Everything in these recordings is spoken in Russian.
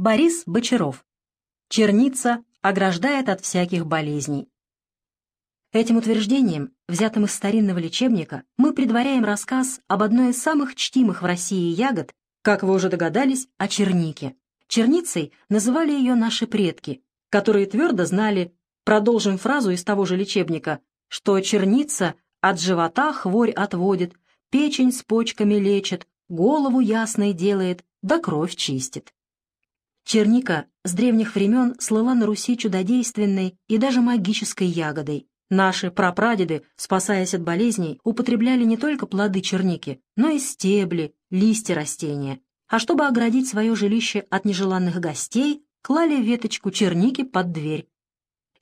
Борис Бочаров. Черница ограждает от всяких болезней. Этим утверждением, взятым из старинного лечебника, мы предваряем рассказ об одной из самых чтимых в России ягод, как вы уже догадались, о чернике. Черницей называли ее наши предки, которые твердо знали, продолжим фразу из того же лечебника, что черница от живота хворь отводит, печень с почками лечит, голову ясной делает, да кровь чистит. Черника с древних времен слыла на Руси чудодейственной и даже магической ягодой. Наши прапрадеды, спасаясь от болезней, употребляли не только плоды черники, но и стебли, листья растения. А чтобы оградить свое жилище от нежеланных гостей, клали веточку черники под дверь.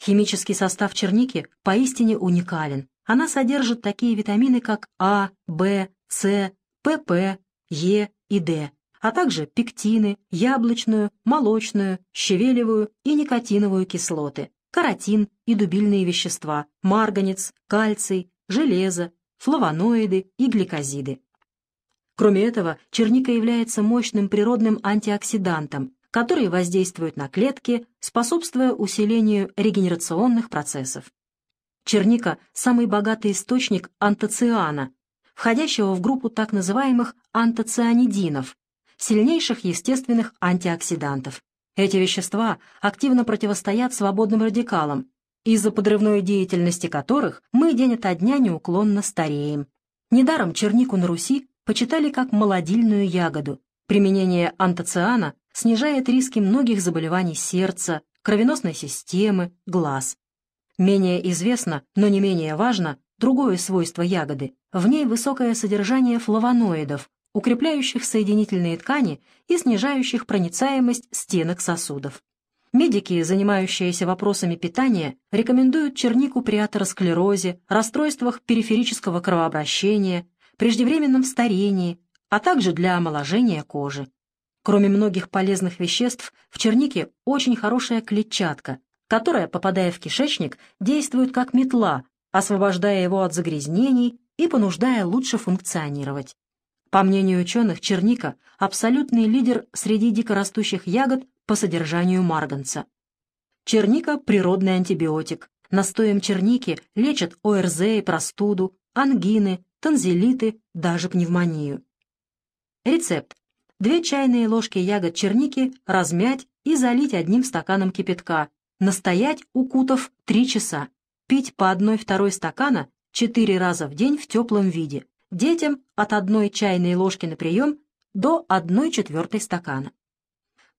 Химический состав черники поистине уникален. Она содержит такие витамины, как А, В, С, ПП, Е и Д а также пектины, яблочную, молочную, щавелевую и никотиновую кислоты, каротин и дубильные вещества, марганец, кальций, железо, флавоноиды и гликозиды. Кроме этого, черника является мощным природным антиоксидантом, который воздействует на клетки, способствуя усилению регенерационных процессов. Черника – самый богатый источник антоциана, входящего в группу так называемых антоцианидинов, сильнейших естественных антиоксидантов. Эти вещества активно противостоят свободным радикалам, из-за подрывной деятельности которых мы день ото дня неуклонно стареем. Недаром чернику на Руси почитали как молодильную ягоду. Применение антоциана снижает риски многих заболеваний сердца, кровеносной системы, глаз. Менее известно, но не менее важно, другое свойство ягоды. В ней высокое содержание флавоноидов, укрепляющих соединительные ткани и снижающих проницаемость стенок сосудов. Медики, занимающиеся вопросами питания, рекомендуют чернику при атеросклерозе, расстройствах периферического кровообращения, преждевременном старении, а также для омоложения кожи. Кроме многих полезных веществ, в чернике очень хорошая клетчатка, которая, попадая в кишечник, действует как метла, освобождая его от загрязнений и понуждая лучше функционировать. По мнению ученых, черника – абсолютный лидер среди дикорастущих ягод по содержанию марганца. Черника – природный антибиотик. Настоем черники лечат ОРЗ и простуду, ангины, танзелиты, даже пневмонию. Рецепт. Две чайные ложки ягод черники размять и залить одним стаканом кипятка. Настоять, укутав, 3 часа. Пить по одной-второй стакана 4 раза в день в теплом виде детям от одной чайной ложки на прием до 1 четвертой стакана.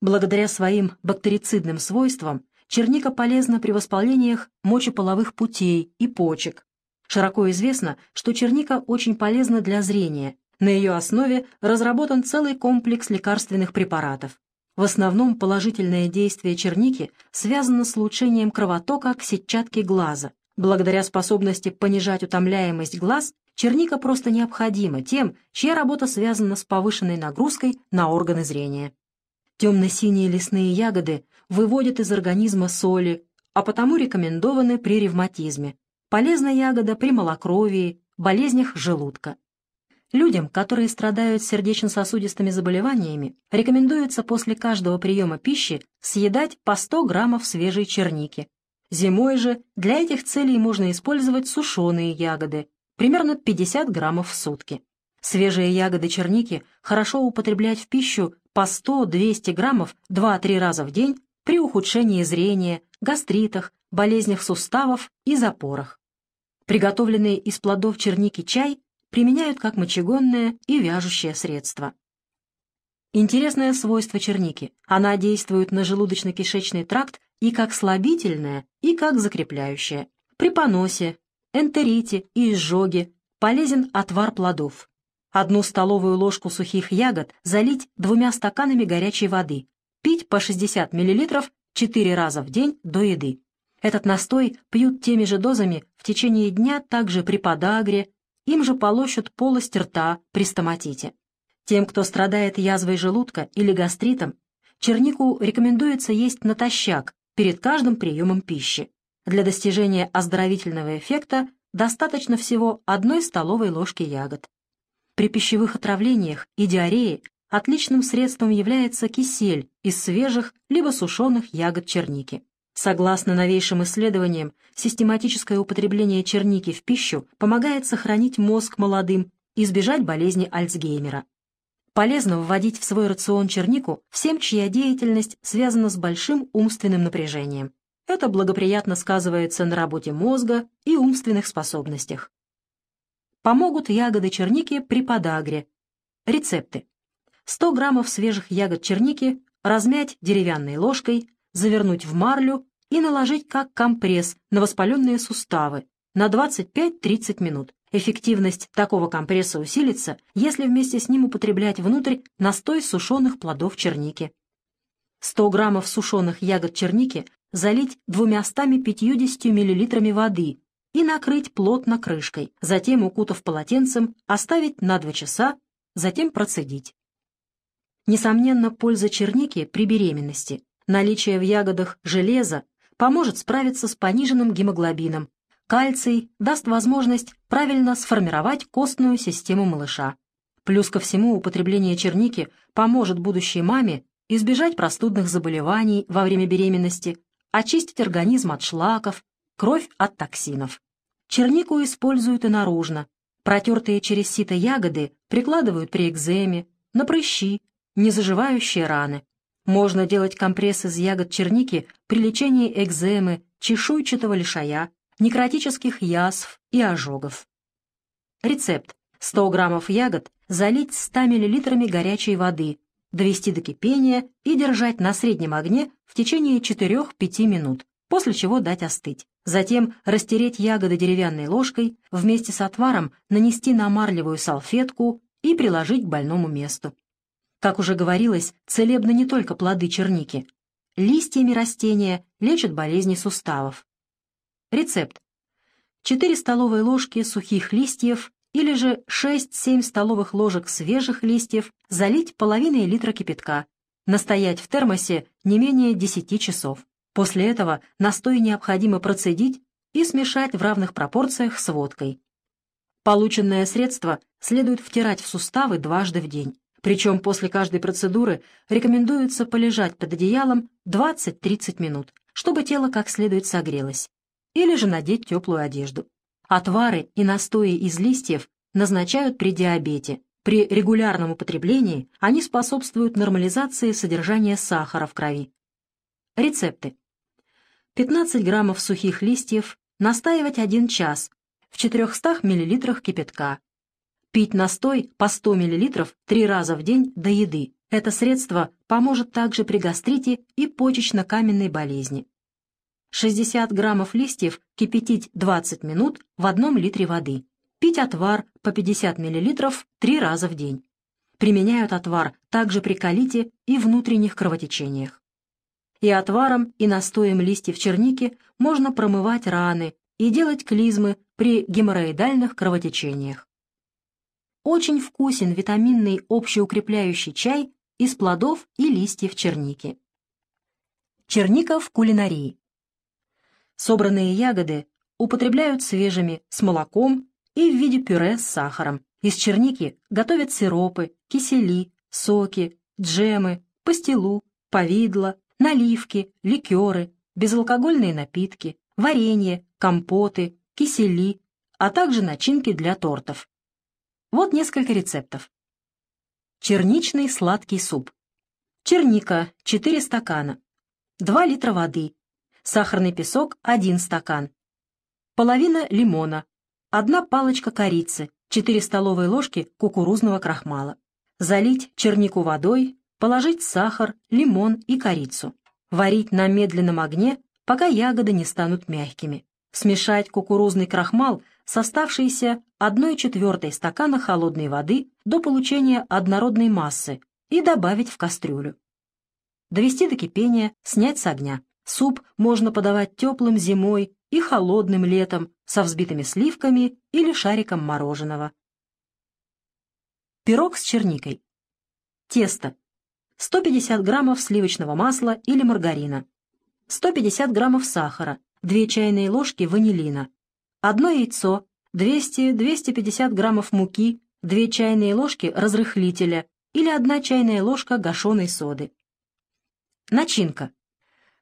Благодаря своим бактерицидным свойствам черника полезна при воспалениях мочеполовых путей и почек. Широко известно, что черника очень полезна для зрения. На ее основе разработан целый комплекс лекарственных препаратов. В основном положительное действие черники связано с улучшением кровотока к сетчатке глаза. Благодаря способности понижать утомляемость глаз черника просто необходима тем, чья работа связана с повышенной нагрузкой на органы зрения. Темно-синие лесные ягоды выводят из организма соли, а потому рекомендованы при ревматизме. Полезна ягода при малокровии, болезнях желудка. Людям, которые страдают сердечно-сосудистыми заболеваниями, рекомендуется после каждого приема пищи съедать по 100 граммов свежей черники. Зимой же для этих целей можно использовать сушеные ягоды, примерно 50 граммов в сутки. Свежие ягоды черники хорошо употреблять в пищу по 100-200 граммов 2-3 раза в день при ухудшении зрения, гастритах, болезнях суставов и запорах. Приготовленный из плодов черники чай применяют как мочегонное и вяжущее средство. Интересное свойство черники. Она действует на желудочно-кишечный тракт и как слабительное, и как закрепляющее. При поносе, энтерите и изжоге полезен отвар плодов. Одну столовую ложку сухих ягод залить двумя стаканами горячей воды. Пить по 60 мл 4 раза в день до еды. Этот настой пьют теми же дозами в течение дня также при подагре, им же полощут полость рта при стоматите. Тем, кто страдает язвой желудка или гастритом, чернику рекомендуется есть натощак перед каждым приемом пищи. Для достижения оздоровительного эффекта достаточно всего одной столовой ложки ягод. При пищевых отравлениях и диарее отличным средством является кисель из свежих либо сушеных ягод черники. Согласно новейшим исследованиям, систематическое употребление черники в пищу помогает сохранить мозг молодым и избежать болезни Альцгеймера. Полезно вводить в свой рацион чернику всем, чья деятельность связана с большим умственным напряжением. Это благоприятно сказывается на работе мозга и умственных способностях. Помогут ягоды черники при подагре. Рецепты. 100 граммов свежих ягод черники размять деревянной ложкой, завернуть в марлю и наложить как компресс на воспаленные суставы на 25-30 минут. Эффективность такого компресса усилится, если вместе с ним употреблять внутрь настой сушеных плодов черники. 100 граммов сушеных ягод черники залить 250 миллилитрами воды и накрыть плотно крышкой, затем, укутав полотенцем, оставить на 2 часа, затем процедить. Несомненно, польза черники при беременности. Наличие в ягодах железа поможет справиться с пониженным гемоглобином. Кальций даст возможность правильно сформировать костную систему малыша. Плюс ко всему употребление черники поможет будущей маме избежать простудных заболеваний во время беременности, очистить организм от шлаков, кровь от токсинов. Чернику используют и наружно. Протертые через сито ягоды прикладывают при экземе, на прыщи, незаживающие раны. Можно делать компресс из ягод черники при лечении экземы, чешуйчатого лишая, некротических язв и ожогов. Рецепт. 100 граммов ягод залить 100 миллилитрами горячей воды, довести до кипения и держать на среднем огне в течение 4-5 минут, после чего дать остыть. Затем растереть ягоды деревянной ложкой, вместе с отваром нанести на марлевую салфетку и приложить к больному месту. Как уже говорилось, целебны не только плоды черники. Листьями растения лечат болезни суставов. Рецепт. 4 столовые ложки сухих листьев или же 6-7 столовых ложек свежих листьев залить половиной литра кипятка. Настоять в термосе не менее 10 часов. После этого настой необходимо процедить и смешать в равных пропорциях с водкой. Полученное средство следует втирать в суставы дважды в день. Причем после каждой процедуры рекомендуется полежать под одеялом 20-30 минут, чтобы тело как следует согрелось, или же надеть теплую одежду. Отвары и настои из листьев назначают при диабете. При регулярном употреблении они способствуют нормализации содержания сахара в крови. Рецепты. 15 граммов сухих листьев настаивать 1 час в 400 мл кипятка, Пить настой по 100 мл три раза в день до еды. Это средство поможет также при гастрите и почечно-каменной болезни. 60 граммов листьев кипятить 20 минут в одном литре воды. Пить отвар по 50 мл три раза в день. Применяют отвар также при колите и внутренних кровотечениях. И отваром, и настоем листьев черники можно промывать раны и делать клизмы при геморроидальных кровотечениях. Очень вкусен витаминный общеукрепляющий чай из плодов и листьев черники. Черника в кулинарии. Собранные ягоды употребляют свежими с молоком и в виде пюре с сахаром. Из черники готовят сиропы, кисели, соки, джемы, пастилу, повидло, наливки, ликеры, безалкогольные напитки, варенье, компоты, кисели, а также начинки для тортов. Вот несколько рецептов. Черничный сладкий суп. Черника 4 стакана. 2 литра воды. Сахарный песок 1 стакан. Половина лимона. Одна палочка корицы. 4 столовые ложки кукурузного крахмала. Залить чернику водой, положить сахар, лимон и корицу. Варить на медленном огне, пока ягоды не станут мягкими. Смешать кукурузный крахмал с оставшейся 1 четвертой стакана холодной воды до получения однородной массы и добавить в кастрюлю. Довести до кипения, снять с огня. Суп можно подавать теплым зимой и холодным летом со взбитыми сливками или шариком мороженого. Пирог с черникой. Тесто. 150 граммов сливочного масла или маргарина. 150 граммов сахара, 2 чайные ложки ванилина, одно яйцо, 200-250 граммов муки, 2 чайные ложки разрыхлителя, или 1 чайная ложка гашеной соды. Начинка.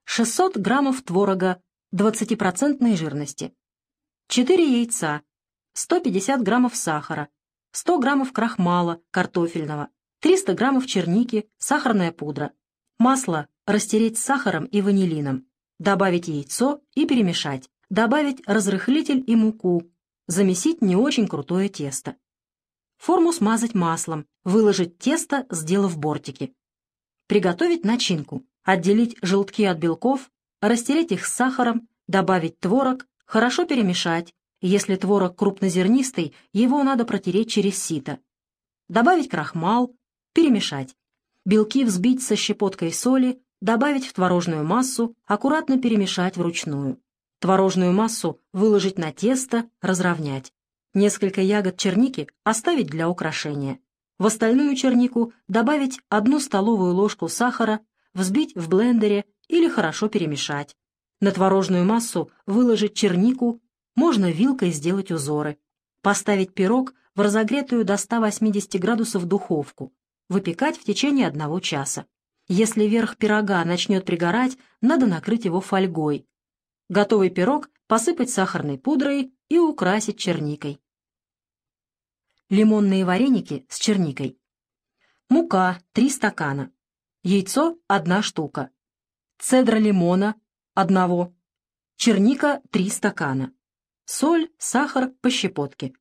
600 граммов творога 20% жирности, 4 яйца, 150 граммов сахара, 100 граммов крахмала картофельного, 300 граммов черники, сахарная пудра, масло растереть с сахаром и ванилином, добавить яйцо и перемешать, добавить разрыхлитель и муку, замесить не очень крутое тесто. Форму смазать маслом, выложить тесто, сделав бортики. Приготовить начинку, отделить желтки от белков, растереть их с сахаром, добавить творог, хорошо перемешать. Если творог крупнозернистый, его надо протереть через сито. Добавить крахмал, перемешать. Белки взбить со щепоткой соли, добавить в творожную массу, аккуратно перемешать вручную. Творожную массу выложить на тесто, разровнять. Несколько ягод черники оставить для украшения. В остальную чернику добавить одну столовую ложку сахара, взбить в блендере или хорошо перемешать. На творожную массу выложить чернику, можно вилкой сделать узоры. Поставить пирог в разогретую до 180 градусов духовку. Выпекать в течение одного часа. Если верх пирога начнет пригорать, надо накрыть его фольгой. Готовый пирог посыпать сахарной пудрой и украсить черникой. Лимонные вареники с черникой. Мука 3 стакана. Яйцо 1 штука. Цедра лимона 1. Черника 3 стакана. Соль, сахар по щепотке.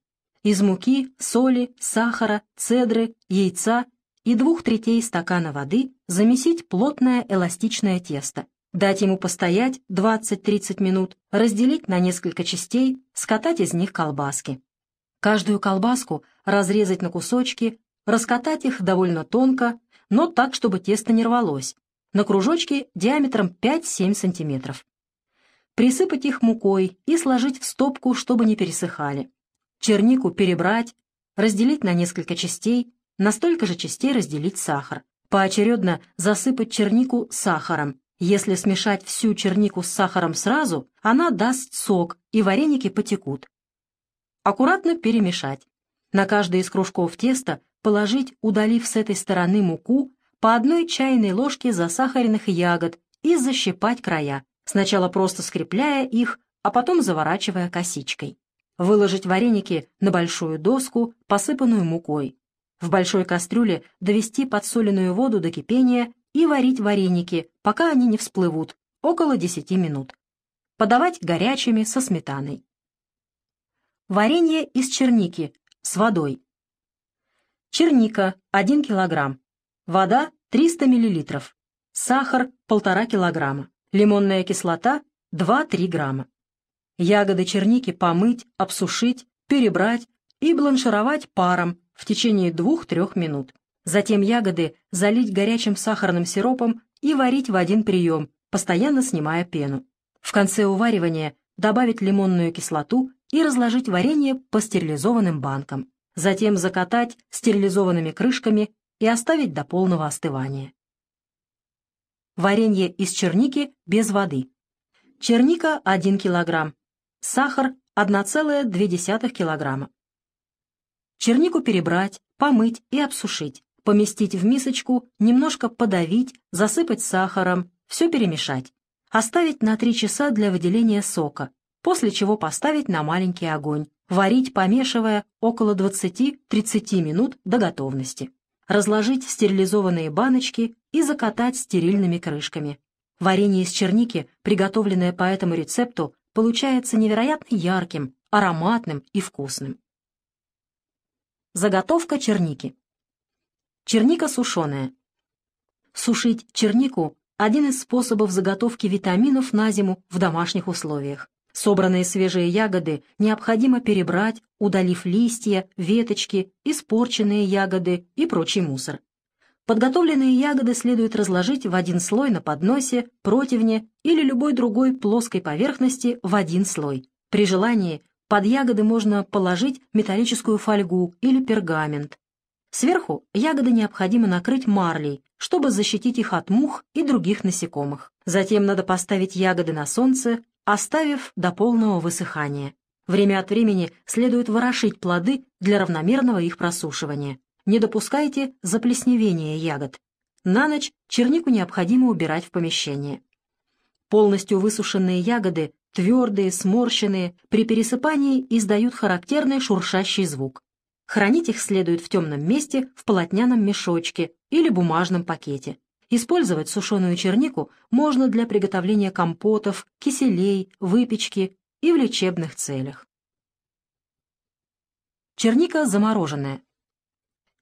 Из муки, соли, сахара, цедры, яйца и двух третей стакана воды замесить плотное эластичное тесто, дать ему постоять 20-30 минут, разделить на несколько частей, скатать из них колбаски. Каждую колбаску разрезать на кусочки, раскатать их довольно тонко, но так, чтобы тесто не рвалось, на кружочки диаметром 5-7 см. Присыпать их мукой и сложить в стопку, чтобы не пересыхали. Чернику перебрать, разделить на несколько частей, на столько же частей разделить сахар. Поочередно засыпать чернику сахаром. Если смешать всю чернику с сахаром сразу, она даст сок, и вареники потекут. Аккуратно перемешать. На каждый из кружков теста положить, удалив с этой стороны муку, по одной чайной ложке засахаренных ягод и защипать края, сначала просто скрепляя их, а потом заворачивая косичкой. Выложить вареники на большую доску, посыпанную мукой. В большой кастрюле довести подсоленную воду до кипения и варить вареники, пока они не всплывут, около 10 минут. Подавать горячими со сметаной. Варенье из черники с водой. Черника 1 кг. Вода 300 мл. Сахар 1,5 кг. Лимонная кислота 2-3 грамма. Ягоды черники помыть, обсушить, перебрать и бланшировать паром в течение 2-3 минут. Затем ягоды залить горячим сахарным сиропом и варить в один прием, постоянно снимая пену. В конце уваривания добавить лимонную кислоту и разложить варенье по стерилизованным банкам. Затем закатать стерилизованными крышками и оставить до полного остывания. Варенье из черники без воды. Черника 1 кг. Сахар 1,2 кг. Чернику перебрать, помыть и обсушить, поместить в мисочку, немножко подавить, засыпать сахаром, все перемешать. Оставить на 3 часа для выделения сока, после чего поставить на маленький огонь, варить, помешивая, около 20-30 минут до готовности. Разложить стерилизованные баночки и закатать стерильными крышками. Варенье из черники, приготовленное по этому рецепту, получается невероятно ярким, ароматным и вкусным. Заготовка черники. Черника сушеная. Сушить чернику – один из способов заготовки витаминов на зиму в домашних условиях. Собранные свежие ягоды необходимо перебрать, удалив листья, веточки, испорченные ягоды и прочий мусор. Подготовленные ягоды следует разложить в один слой на подносе, противне или любой другой плоской поверхности в один слой. При желании под ягоды можно положить металлическую фольгу или пергамент. Сверху ягоды необходимо накрыть марлей, чтобы защитить их от мух и других насекомых. Затем надо поставить ягоды на солнце, оставив до полного высыхания. Время от времени следует ворошить плоды для равномерного их просушивания. Не допускайте заплесневения ягод. На ночь чернику необходимо убирать в помещение. Полностью высушенные ягоды, твердые, сморщенные, при пересыпании издают характерный шуршащий звук. Хранить их следует в темном месте в полотняном мешочке или бумажном пакете. Использовать сушеную чернику можно для приготовления компотов, киселей, выпечки и в лечебных целях. Черника замороженная.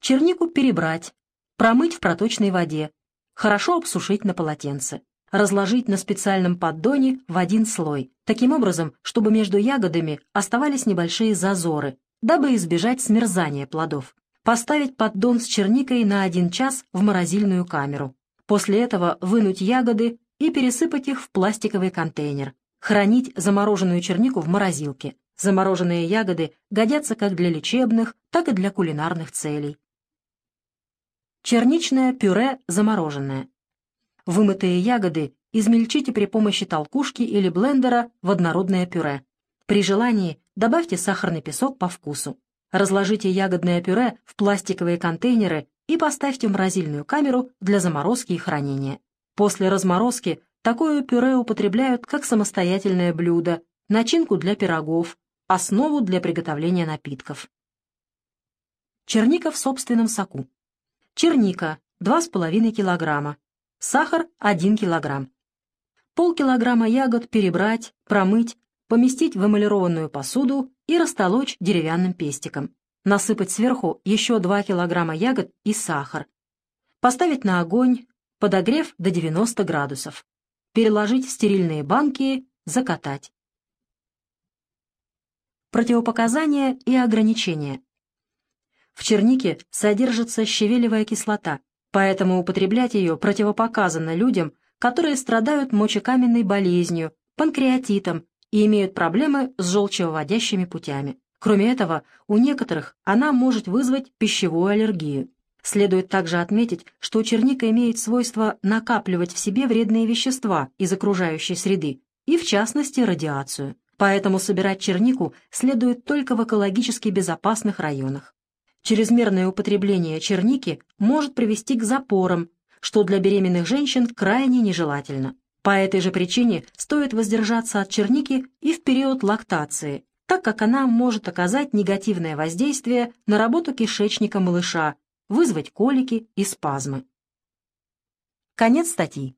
Чернику перебрать, промыть в проточной воде, хорошо обсушить на полотенце, разложить на специальном поддоне в один слой, таким образом, чтобы между ягодами оставались небольшие зазоры, дабы избежать смерзания плодов. Поставить поддон с черникой на один час в морозильную камеру. После этого вынуть ягоды и пересыпать их в пластиковый контейнер. Хранить замороженную чернику в морозилке. Замороженные ягоды годятся как для лечебных, так и для кулинарных целей. Черничное пюре замороженное. Вымытые ягоды измельчите при помощи толкушки или блендера в однородное пюре. При желании добавьте сахарный песок по вкусу. Разложите ягодное пюре в пластиковые контейнеры и поставьте в морозильную камеру для заморозки и хранения. После разморозки такое пюре употребляют как самостоятельное блюдо, начинку для пирогов, основу для приготовления напитков. Черника в собственном соку. Черника 2,5 кг. Сахар 1 кг. Полкилограмма ягод перебрать, промыть, поместить в эмалированную посуду и растолочь деревянным пестиком насыпать сверху еще 2 кг ягод и сахар, поставить на огонь, подогрев до 90 градусов, переложить в стерильные банки, закатать. Противопоказания и ограничения. В чернике содержится щавелевая кислота, поэтому употреблять ее противопоказано людям, которые страдают мочекаменной болезнью, панкреатитом и имеют проблемы с желчевыводящими путями. Кроме этого, у некоторых она может вызвать пищевую аллергию. Следует также отметить, что черника имеет свойство накапливать в себе вредные вещества из окружающей среды, и в частности радиацию. Поэтому собирать чернику следует только в экологически безопасных районах. Чрезмерное употребление черники может привести к запорам, что для беременных женщин крайне нежелательно. По этой же причине стоит воздержаться от черники и в период лактации, так как она может оказать негативное воздействие на работу кишечника малыша, вызвать колики и спазмы. Конец статьи.